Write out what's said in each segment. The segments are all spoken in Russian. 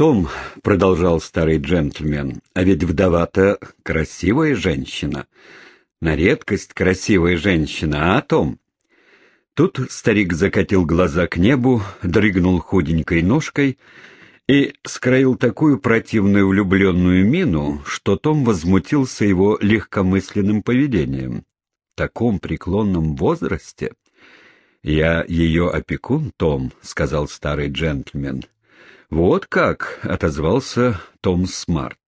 «Том», — продолжал старый джентльмен, — «а ведь вдова-то красивая женщина. На редкость красивая женщина, а, Том?» Тут старик закатил глаза к небу, дрыгнул худенькой ножкой и скроил такую противную влюбленную мину, что Том возмутился его легкомысленным поведением. В таком преклонном возрасте... «Я ее опекун, Том», — сказал старый джентльмен. «Вот как!» — отозвался Том Смарт.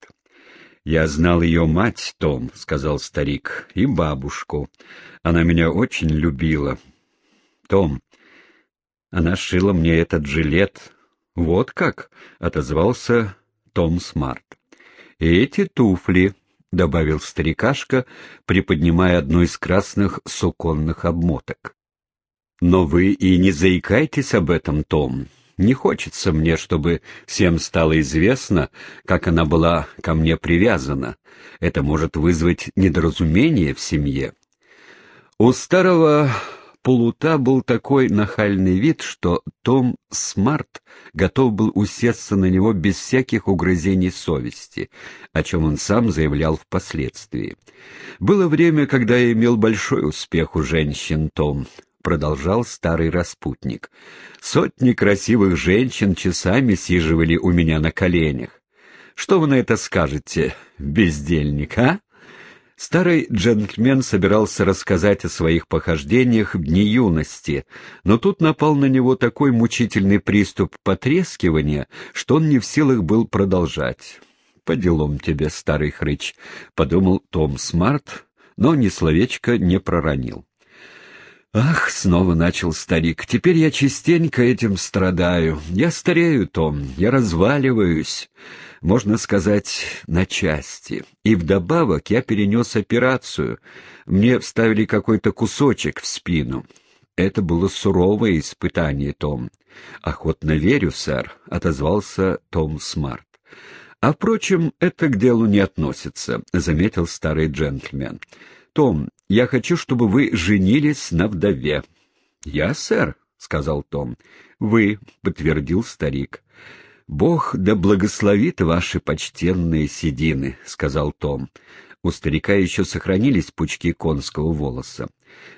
«Я знал ее мать, Том», — сказал старик, — «и бабушку. Она меня очень любила. Том, она шила мне этот жилет. Вот как!» — отозвался Том Смарт. «И эти туфли», — добавил старикашка, приподнимая одну из красных суконных обмоток. «Но вы и не заикайтесь об этом, Том. Не хочется мне, чтобы всем стало известно, как она была ко мне привязана. Это может вызвать недоразумение в семье. У старого полута был такой нахальный вид, что Том Смарт готов был усесться на него без всяких угрызений совести, о чем он сам заявлял впоследствии. Было время, когда я имел большой успех у женщин, Том. — продолжал старый распутник. «Сотни красивых женщин часами сиживали у меня на коленях. Что вы на это скажете, бездельник, а?» Старый джентльмен собирался рассказать о своих похождениях в дни юности, но тут напал на него такой мучительный приступ потрескивания, что он не в силах был продолжать. «По делам тебе, старый хрыч», — подумал Том Смарт, но ни словечко не проронил. «Ах!» — снова начал старик. «Теперь я частенько этим страдаю. Я старею, Том, я разваливаюсь, можно сказать, на части. И вдобавок я перенес операцию. Мне вставили какой-то кусочек в спину. Это было суровое испытание, Том. Охотно верю, сэр», — отозвался Том Смарт. «А, впрочем, это к делу не относится», — заметил старый джентльмен. «Том, я хочу, чтобы вы женились на вдове». «Я, сэр», — сказал Том. «Вы», — подтвердил старик. «Бог да благословит ваши почтенные седины», — сказал Том. У старика еще сохранились пучки конского волоса.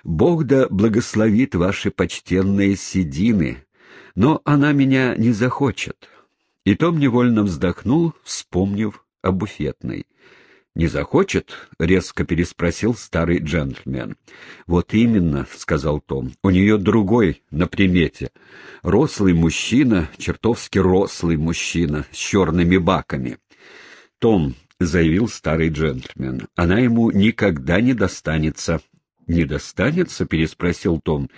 «Бог да благословит ваши почтенные седины, но она меня не захочет». И Том невольно вздохнул, вспомнив о буфетной. «Не захочет?» — резко переспросил старый джентльмен. «Вот именно», — сказал Том, — «у нее другой на примете. Рослый мужчина, чертовски рослый мужчина, с черными баками». «Том», — заявил старый джентльмен, — «она ему никогда не достанется». «Не достанется?» — переспросил Том.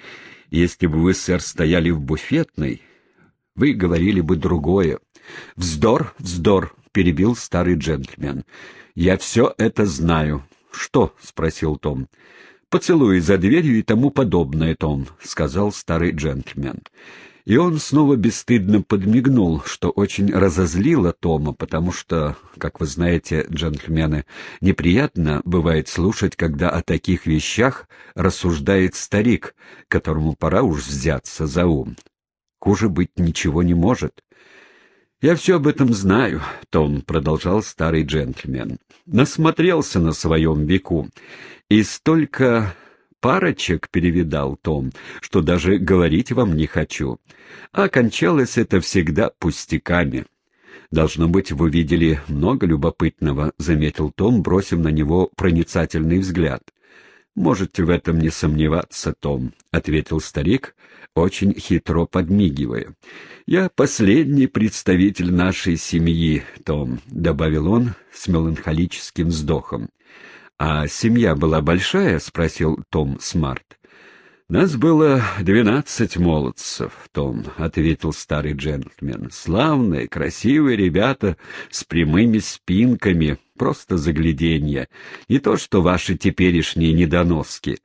«Если бы вы, сэр, стояли в буфетной, вы говорили бы другое». «Вздор, вздор!» — перебил старый джентльмен. «Я все это знаю». «Что?» — спросил Том. «Поцелуй за дверью и тому подобное, Том», — сказал старый джентльмен. И он снова бесстыдно подмигнул, что очень разозлило Тома, потому что, как вы знаете, джентльмены, неприятно бывает слушать, когда о таких вещах рассуждает старик, которому пора уж взяться за ум. Хуже быть ничего не может. «Я все об этом знаю», — Том продолжал старый джентльмен. «Насмотрелся на своем веку. И столько парочек перевидал Том, что даже говорить вам не хочу. А кончалось это всегда пустяками». «Должно быть, вы видели много любопытного», — заметил Том, бросив на него проницательный взгляд. «Можете в этом не сомневаться, Том», — ответил старик, очень хитро подмигивая. «Я последний представитель нашей семьи, Том», — добавил он с меланхолическим вздохом. «А семья была большая?» — спросил Том Смарт. «Нас было двенадцать молодцев, Том», — ответил старый джентльмен. «Славные, красивые ребята с прямыми спинками, просто загляденье. Не то что ваши теперешние недоноски.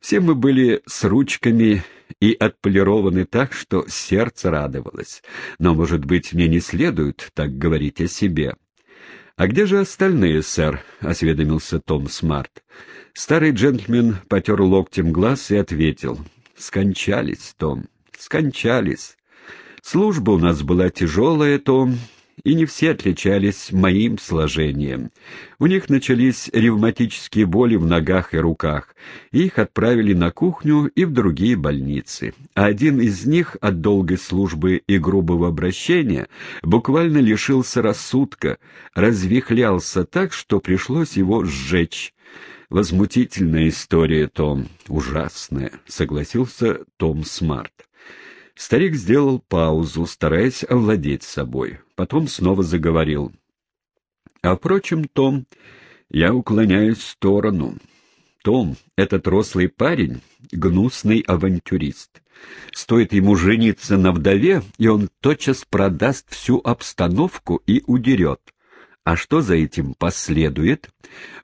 Все мы были с ручками и отполированы так, что сердце радовалось. Но, может быть, мне не следует так говорить о себе». «А где же остальные, сэр?» — осведомился Том Смарт. Старый джентльмен потер локтем глаз и ответил. «Скончались, Том, скончались. Служба у нас была тяжелая, Том, и не все отличались моим сложением. У них начались ревматические боли в ногах и руках, их отправили на кухню и в другие больницы. А один из них от долгой службы и грубого обращения буквально лишился рассудка, развихлялся так, что пришлось его сжечь. «Возмутительная история, Том, ужасная», — согласился Том Смарт. Старик сделал паузу, стараясь овладеть собой. Потом снова заговорил. «А впрочем, Том, я уклоняюсь в сторону. Том, этот рослый парень — гнусный авантюрист. Стоит ему жениться на вдове, и он тотчас продаст всю обстановку и удерет. А что за этим последует?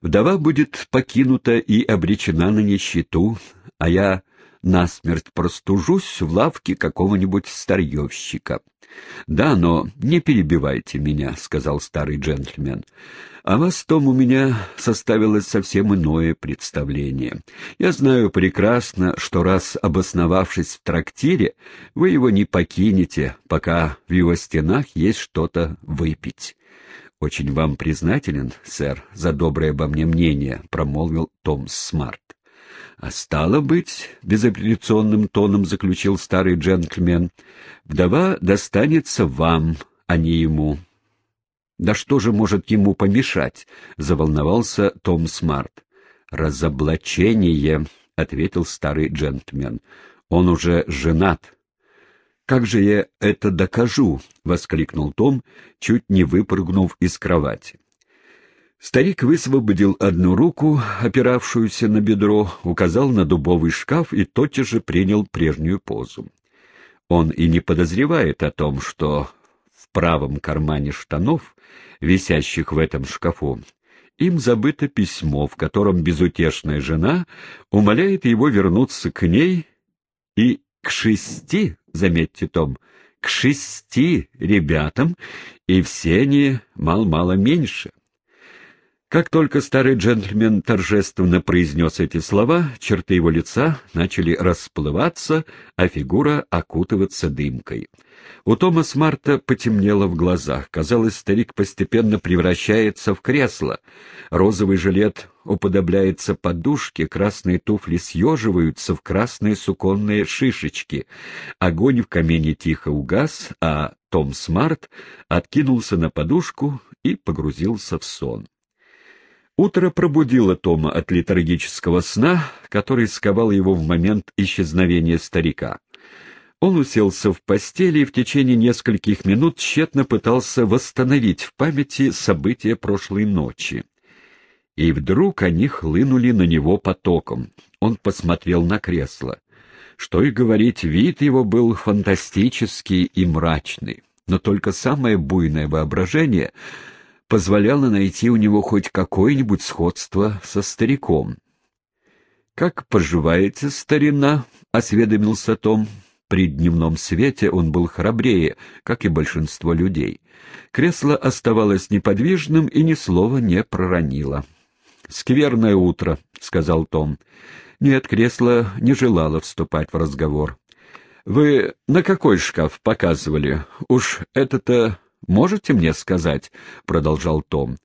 Вдова будет покинута и обречена на нищету, а я насмерть простужусь в лавке какого-нибудь старьевщика. — Да, но не перебивайте меня, — сказал старый джентльмен. — О вас, Том, у меня составилось совсем иное представление. Я знаю прекрасно, что раз обосновавшись в трактире, вы его не покинете, пока в его стенах есть что-то выпить. — Очень вам признателен, сэр, за доброе обо мне мнение, — промолвил Том Смарт. А стало быть, — безапелляционным тоном заключил старый джентльмен, — вдова достанется вам, а не ему. — Да что же может ему помешать? — заволновался Том Смарт. — Разоблачение, — ответил старый джентльмен. — Он уже женат. — Как же я это докажу? — воскликнул Том, чуть не выпрыгнув из кровати. Старик высвободил одну руку, опиравшуюся на бедро, указал на дубовый шкаф и тотчас же принял прежнюю позу. Он и не подозревает о том, что в правом кармане штанов, висящих в этом шкафу, им забыто письмо, в котором безутешная жена умоляет его вернуться к ней и к шести, заметьте, Том, к шести ребятам, и все они мал-мало меньше. Как только старый джентльмен торжественно произнес эти слова, черты его лица начали расплываться, а фигура окутываться дымкой. У Тома Смарта потемнело в глазах. Казалось, старик постепенно превращается в кресло. Розовый жилет уподобляется подушке, красные туфли съеживаются в красные суконные шишечки. Огонь в камине тихо угас, а Том Смарт откинулся на подушку и погрузился в сон. Утро пробудило Тома от летаргического сна, который сковал его в момент исчезновения старика. Он уселся в постели и в течение нескольких минут тщетно пытался восстановить в памяти события прошлой ночи. И вдруг они хлынули на него потоком. Он посмотрел на кресло. Что и говорить, вид его был фантастический и мрачный. Но только самое буйное воображение — позволяло найти у него хоть какое-нибудь сходство со стариком. «Как поживаете, старина?» — осведомился Том. При дневном свете он был храбрее, как и большинство людей. Кресло оставалось неподвижным и ни слова не проронило. «Скверное утро», — сказал Том. Нет, кресло не желало вступать в разговор. «Вы на какой шкаф показывали? Уж это-то можете мне сказать?» — продолжал Том.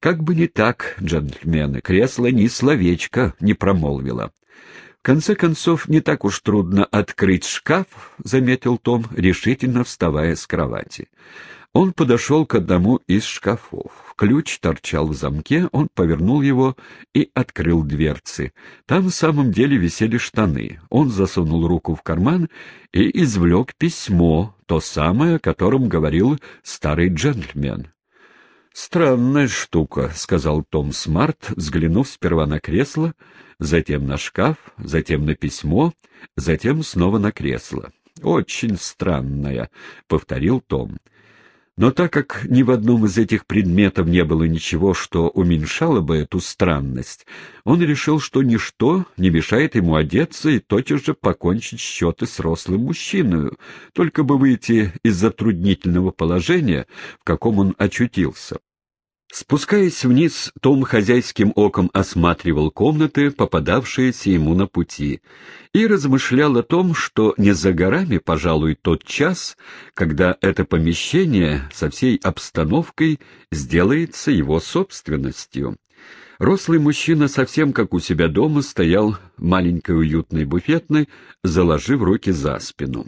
«Как бы не так, джентльмены, кресло ни словечко не промолвило». «В конце концов, не так уж трудно открыть шкаф», — заметил Том, решительно вставая с кровати. Он подошел к одному из шкафов. Ключ торчал в замке, он повернул его и открыл дверцы. Там в самом деле висели штаны. Он засунул руку в карман и извлек письмо, то самое, о котором говорил старый джентльмен. «Странная штука», — сказал Том Смарт, взглянув сперва на кресло, затем на шкаф, затем на письмо, затем снова на кресло. «Очень странная», — повторил Том. Но так как ни в одном из этих предметов не было ничего, что уменьшало бы эту странность, он решил, что ничто не мешает ему одеться и тотчас же покончить счеты с рослым мужчиной, только бы выйти из затруднительного положения, в каком он очутился. Спускаясь вниз, Том хозяйским оком осматривал комнаты, попадавшиеся ему на пути, и размышлял о том, что не за горами, пожалуй, тот час, когда это помещение со всей обстановкой сделается его собственностью. Рослый мужчина, совсем как у себя дома, стоял в маленькой уютной буфетной, заложив руки за спину.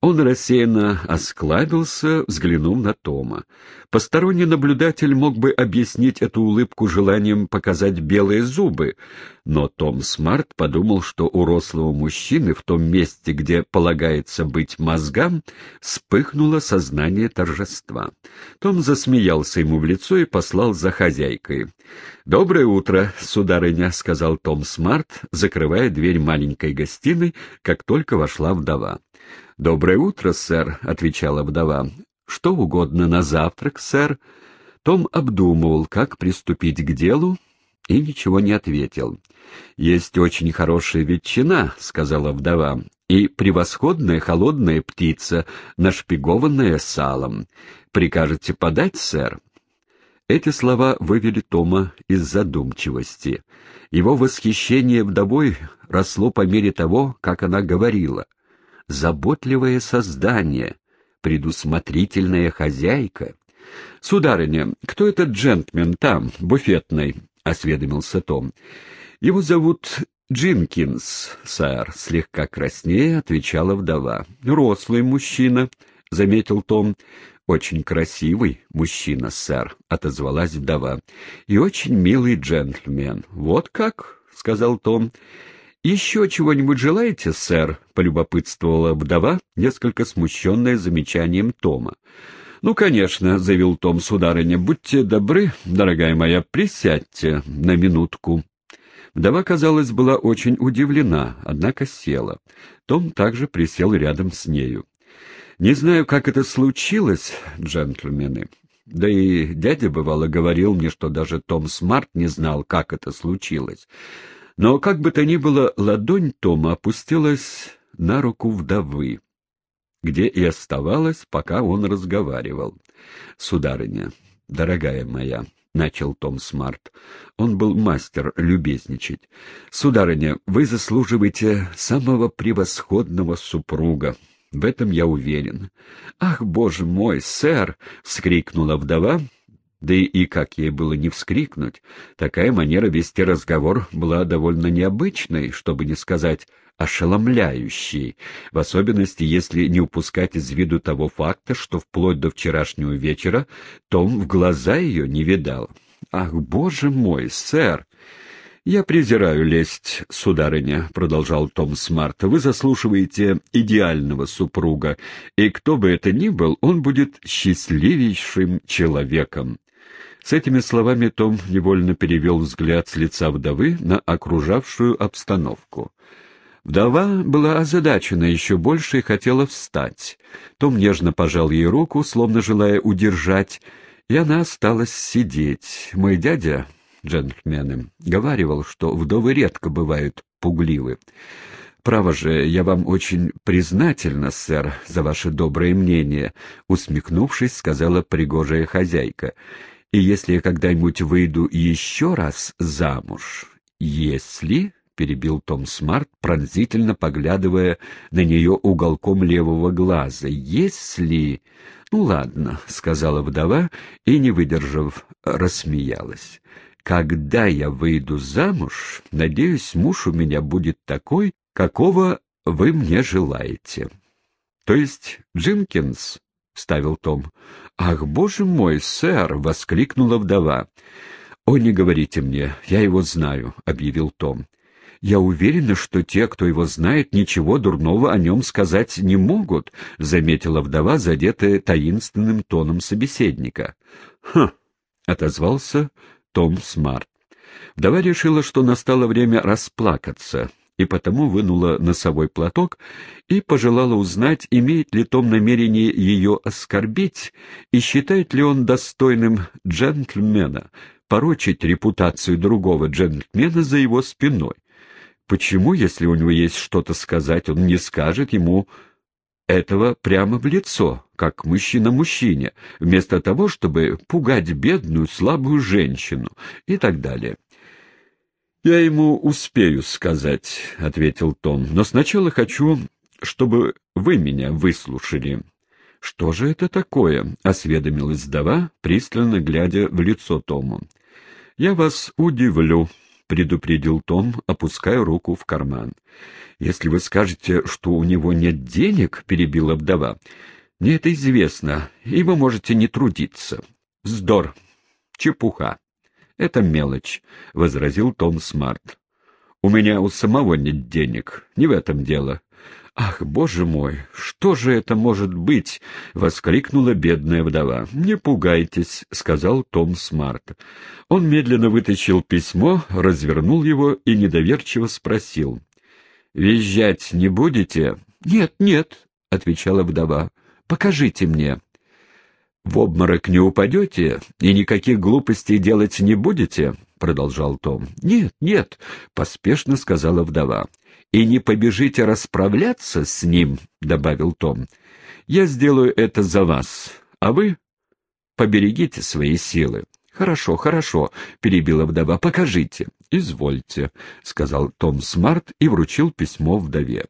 Он рассеянно осклабился, взглянув на Тома. Посторонний наблюдатель мог бы объяснить эту улыбку желанием показать белые зубы, но Том Смарт подумал, что у рослого мужчины в том месте, где полагается быть мозгам, вспыхнуло сознание торжества. Том засмеялся ему в лицо и послал за хозяйкой. «Доброе утро, сударыня», — сказал Том Смарт, закрывая дверь маленькой гостиной, как только вошла вдова. «Доброе утро, сэр», — отвечала вдова. «Что угодно на завтрак, сэр». Том обдумывал, как приступить к делу, и ничего не ответил. «Есть очень хорошая ветчина», — сказала вдова, — «и превосходная холодная птица, нашпигованная салом. Прикажете подать, сэр?» Эти слова вывели Тома из задумчивости. Его восхищение вдовой росло по мере того, как она говорила. «Заботливое создание, предусмотрительная хозяйка». «Сударыня, кто этот джентльмен там, буфетный?» — осведомился Том. «Его зовут Джинкинс, сэр», — слегка краснее отвечала вдова. «Рослый мужчина», — заметил Том. «Очень красивый мужчина, сэр», — отозвалась вдова. «И очень милый джентльмен». «Вот как?» — сказал Том. «Еще чего-нибудь желаете, сэр?» — полюбопытствовала вдова, несколько смущенная замечанием Тома. «Ну, конечно», — заявил Том, сударыня, — «будьте добры, дорогая моя, присядьте на минутку». Вдова, казалось, была очень удивлена, однако села. Том также присел рядом с нею. «Не знаю, как это случилось, джентльмены. Да и дядя, бывало, говорил мне, что даже Том Смарт не знал, как это случилось. Но, как бы то ни было, ладонь Тома опустилась на руку вдовы где и оставалась, пока он разговаривал. «Сударыня, дорогая моя», — начал Том Смарт. Он был мастер любезничать. «Сударыня, вы заслуживаете самого превосходного супруга. В этом я уверен». «Ах, боже мой, сэр!» — вскрикнула вдова, да и как ей было не вскрикнуть, такая манера вести разговор была довольно необычной, чтобы не сказать ошеломляющей, в особенности если не упускать из виду того факта, что вплоть до вчерашнего вечера Том в глаза ее не видал. «Ах, боже мой, сэр!» «Я презираю лесть, сударыня», — продолжал Том Смарт. «Вы заслуживаете идеального супруга, и кто бы это ни был, он будет счастливейшим человеком. С этими словами Том невольно перевел взгляд с лица вдовы на окружавшую обстановку. Вдова была озадачена еще больше и хотела встать. Том нежно пожал ей руку, словно желая удержать, и она осталась сидеть. Мой дядя, джентльмены, говаривал, что вдовы редко бывают пугливы. «Право же, я вам очень признательна, сэр, за ваше доброе мнение», — усмехнувшись, сказала пригожая хозяйка. И если я когда-нибудь выйду еще раз замуж, если, — перебил Том Смарт, пронзительно поглядывая на нее уголком левого глаза, — если... Ну ладно, — сказала вдова и, не выдержав, рассмеялась. Когда я выйду замуж, надеюсь, муж у меня будет такой, какого вы мне желаете. То есть Джинкинс — вставил Том. «Ах, боже мой, сэр!» — воскликнула вдова. «О, не говорите мне, я его знаю», — объявил Том. «Я уверена, что те, кто его знает, ничего дурного о нем сказать не могут», — заметила вдова, задетая таинственным тоном собеседника. «Хм», — отозвался Том Смарт. Вдова решила, что настало время расплакаться и потому вынула носовой платок и пожелала узнать, имеет ли Том намерение ее оскорбить и считает ли он достойным джентльмена порочить репутацию другого джентльмена за его спиной. Почему, если у него есть что-то сказать, он не скажет ему этого прямо в лицо, как мужчина мужчине, вместо того, чтобы пугать бедную, слабую женщину и так далее. «Я ему успею сказать», — ответил Том, — «но сначала хочу, чтобы вы меня выслушали». «Что же это такое?» — осведомилась вдова, пристально глядя в лицо Тому. «Я вас удивлю», — предупредил Том, опуская руку в карман. «Если вы скажете, что у него нет денег», — перебила вдова, — «мне это известно, и вы можете не трудиться». «Вздор! Чепуха! Это мелочь», — возразил Том Смарт. «У меня у самого нет денег, не в этом дело. «Ах, боже мой, что же это может быть?» — воскликнула бедная вдова. «Не пугайтесь», — сказал Том Смарт. Он медленно вытащил письмо, развернул его и недоверчиво спросил. «Визжать не будете?» «Нет, нет», — отвечала вдова. «Покажите мне». «В обморок не упадете и никаких глупостей делать не будете?» — продолжал Том. «Нет, нет», — поспешно сказала вдова и не побежите расправляться с ним, — добавил Том, — я сделаю это за вас, а вы поберегите свои силы. — Хорошо, хорошо, — перебила вдова, — покажите. — Извольте, — сказал Том Смарт и вручил письмо вдове.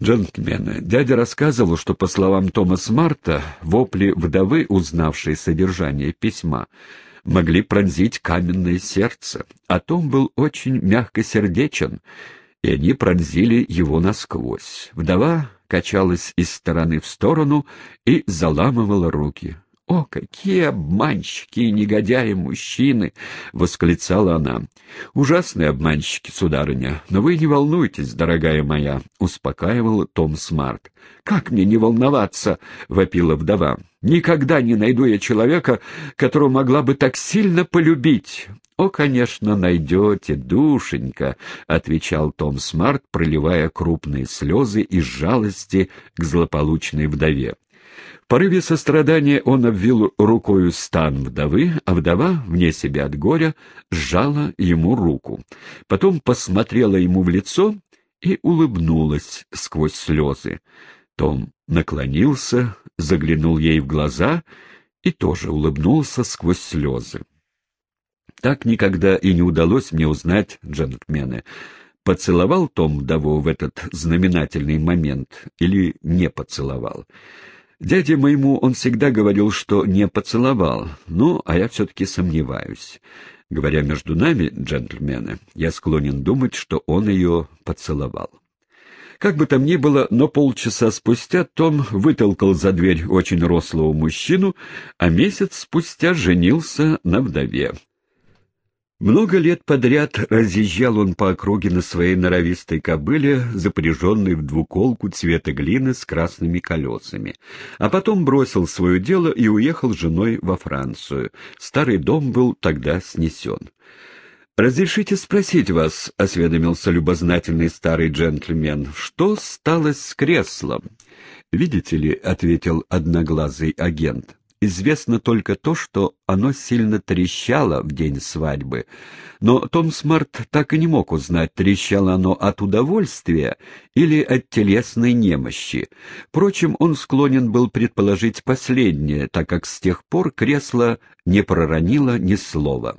Джентльмены, дядя рассказывал, что, по словам Тома Смарта, вопли вдовы, узнавшей содержание письма, могли пронзить каменное сердце, а Том был очень мягкосердечен, и они пронзили его насквозь. Вдова качалась из стороны в сторону и заламывала руки. «О, какие обманщики и негодяи-мужчины!» — восклицала она. «Ужасные обманщики, сударыня, но вы не волнуйтесь, дорогая моя», — успокаивал Том Смарт. «Как мне не волноваться?» — вопила вдова. «Никогда не найду я человека, которого могла бы так сильно полюбить. «О, конечно, найдете, душенька», — отвечал Том Смарт, проливая крупные слезы из жалости к злополучной вдове. В порыве сострадания он обвил рукою стан вдовы, а вдова, вне себя от горя, сжала ему руку. Потом посмотрела ему в лицо и улыбнулась сквозь слезы. Том наклонился, заглянул ей в глаза и тоже улыбнулся сквозь слезы. Так никогда и не удалось мне узнать, джентльмены, поцеловал Том вдову в этот знаменательный момент или не поцеловал. Дяде моему он всегда говорил, что не поцеловал, ну, а я все-таки сомневаюсь. Говоря между нами, джентльмены, я склонен думать, что он ее поцеловал. Как бы там ни было, но полчаса спустя Том вытолкал за дверь очень рослого мужчину, а месяц спустя женился на вдове. Много лет подряд разъезжал он по округе на своей норовистой кобыле, запряженной в двуколку цвета глины с красными колесами, а потом бросил свое дело и уехал с женой во Францию. Старый дом был тогда снесен. «Разрешите спросить вас», — осведомился любознательный старый джентльмен, — «что стало с креслом?» «Видите ли», — ответил одноглазый агент, — Известно только то, что оно сильно трещало в день свадьбы. Но Том Смарт так и не мог узнать, трещало оно от удовольствия или от телесной немощи. Впрочем, он склонен был предположить последнее, так как с тех пор кресло не проронило ни слова.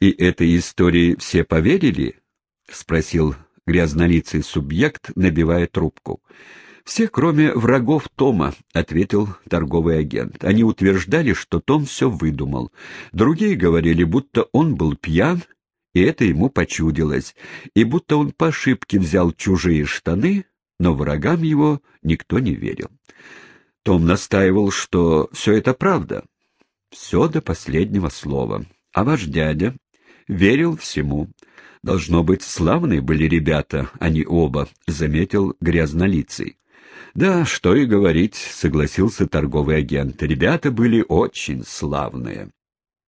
«И этой истории все поверили?» — спросил грязнолицый субъект, набивая трубку. «Все, кроме врагов Тома», — ответил торговый агент. Они утверждали, что Том все выдумал. Другие говорили, будто он был пьян, и это ему почудилось, и будто он по ошибке взял чужие штаны, но врагам его никто не верил. Том настаивал, что все это правда. Все до последнего слова. А ваш дядя верил всему. Должно быть, славные были ребята, они оба, — заметил грязнолицый. «Да, что и говорить», — согласился торговый агент. «Ребята были очень славные».